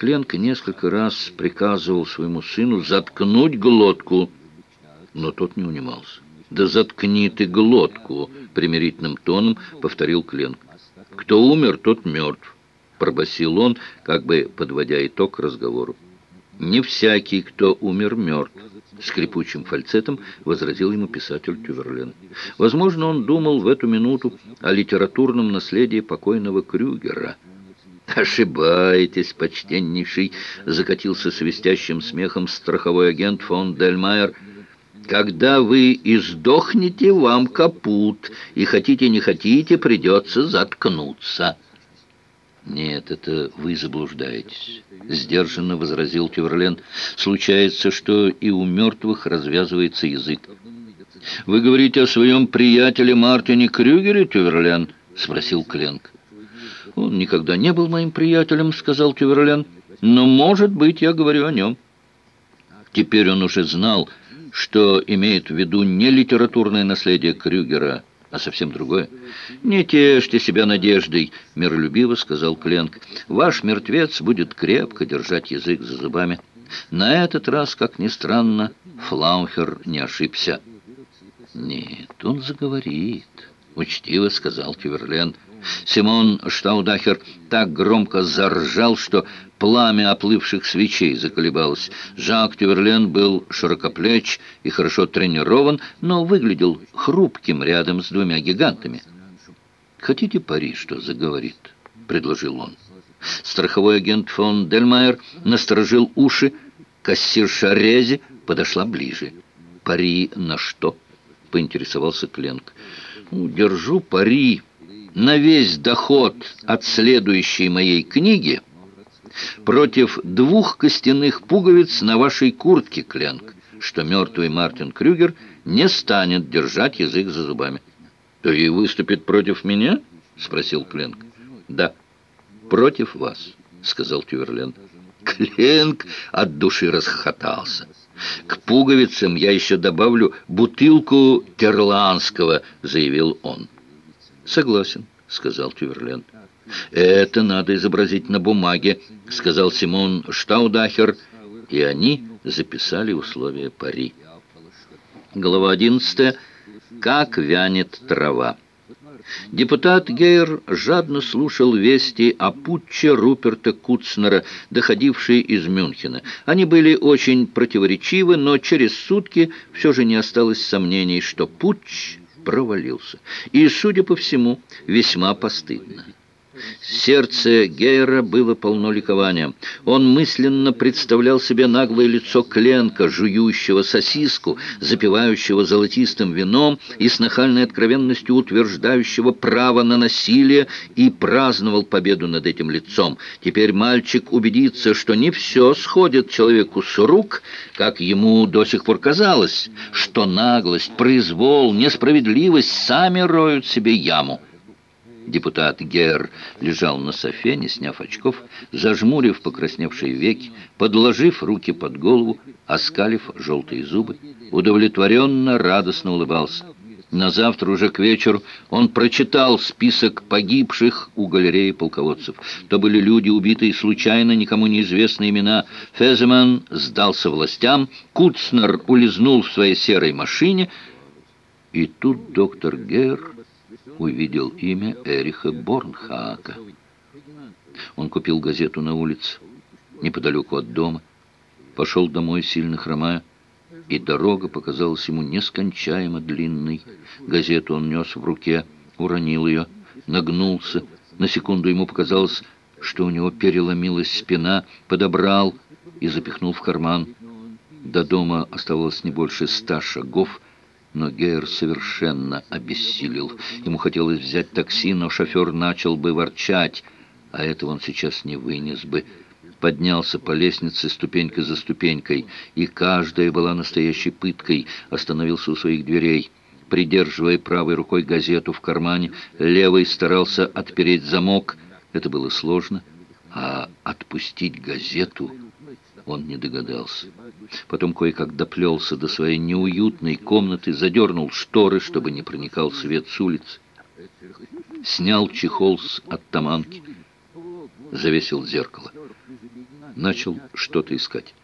Кленко несколько раз приказывал своему сыну заткнуть глотку, но тот не унимался. «Да заткни ты глотку!» — примирительным тоном повторил Кленк. «Кто умер, тот мертв», — пробасил он, как бы подводя итог разговору. «Не всякий, кто умер, мертв», — скрипучим фальцетом возразил ему писатель Тюверлен. Возможно, он думал в эту минуту о литературном наследии покойного Крюгера — «Ошибаетесь, почтеннейший!» — закатился свистящим смехом страховой агент фон Дельмайер. «Когда вы издохнете, вам капут, и хотите не хотите, придется заткнуться». «Нет, это вы заблуждаетесь», — сдержанно возразил Тюверлен. «Случается, что и у мертвых развязывается язык». «Вы говорите о своем приятеле Мартине Крюгере, Тюверлен?» — спросил Кленк. «Он никогда не был моим приятелем», — сказал Тюверлен. «Но, может быть, я говорю о нем». Теперь он уже знал, что имеет в виду не литературное наследие Крюгера, а совсем другое. «Не тешьте себя надеждой», — миролюбиво сказал Кленк. «Ваш мертвец будет крепко держать язык за зубами». На этот раз, как ни странно, Флаухер не ошибся. «Нет, он заговорит», — учтиво сказал Тюверлен. Симон Штаудахер так громко заржал, что пламя оплывших свечей заколебалось. Жак Тюверлен был широкоплеч и хорошо тренирован, но выглядел хрупким рядом с двумя гигантами. «Хотите пари, что заговорит?» — предложил он. Страховой агент фон Дельмайер насторожил уши, кассирша Рези подошла ближе. «Пари на что?» — поинтересовался Кленк. «Ну, «Держу пари», на весь доход от следующей моей книги против двух костяных пуговиц на вашей куртке, Кленк, что мертвый Мартин Крюгер не станет держать язык за зубами. «То и выступит против меня?» — спросил Кленк. «Да, против вас», — сказал Тюверлен. Кленк от души расхохотался. «К пуговицам я еще добавлю бутылку терландского», — заявил он. «Согласен», — сказал Тюверлен. «Это надо изобразить на бумаге», — сказал Симон Штаудахер, и они записали условия пари. Глава 11. Как вянет трава. Депутат Гейр жадно слушал вести о путче Руперта Куцнера, доходившие из Мюнхена. Они были очень противоречивы, но через сутки все же не осталось сомнений, что путч провалился. И, судя по всему, весьма постыдно. Сердце Гейра было полно ликования. Он мысленно представлял себе наглое лицо Кленка, жующего сосиску, запивающего золотистым вином и с нахальной откровенностью утверждающего право на насилие, и праздновал победу над этим лицом. Теперь мальчик убедится, что не все сходит человеку с рук, как ему до сих пор казалось, что наглость, произвол, несправедливость сами роют себе яму. Депутат Гер лежал на софе, не сняв очков, зажмурив покрасневшие веки, подложив руки под голову, оскалив желтые зубы, удовлетворенно, радостно улыбался. На завтра уже к вечеру он прочитал список погибших у галереи полководцев. То были люди, убитые случайно, никому неизвестные имена. Феземан сдался властям, Куцнер улизнул в своей серой машине, и тут доктор Гер увидел имя Эриха Борнхаака. Он купил газету на улице, неподалеку от дома, пошел домой, сильно хромая, и дорога показалась ему нескончаемо длинной. Газету он нес в руке, уронил ее, нагнулся. На секунду ему показалось, что у него переломилась спина, подобрал и запихнул в карман. До дома оставалось не больше ста шагов, но Гейр совершенно обессилел. Ему хотелось взять такси, но шофер начал бы ворчать, а этого он сейчас не вынес бы. Поднялся по лестнице ступенька за ступенькой, и каждая была настоящей пыткой. Остановился у своих дверей. Придерживая правой рукой газету в кармане, левой старался отпереть замок. Это было сложно. А отпустить газету он не догадался. Потом кое-как доплелся до своей неуютной комнаты, задернул шторы, чтобы не проникал свет с улицы, снял чехол с оттаманки, завесил зеркало. начал что-то искать.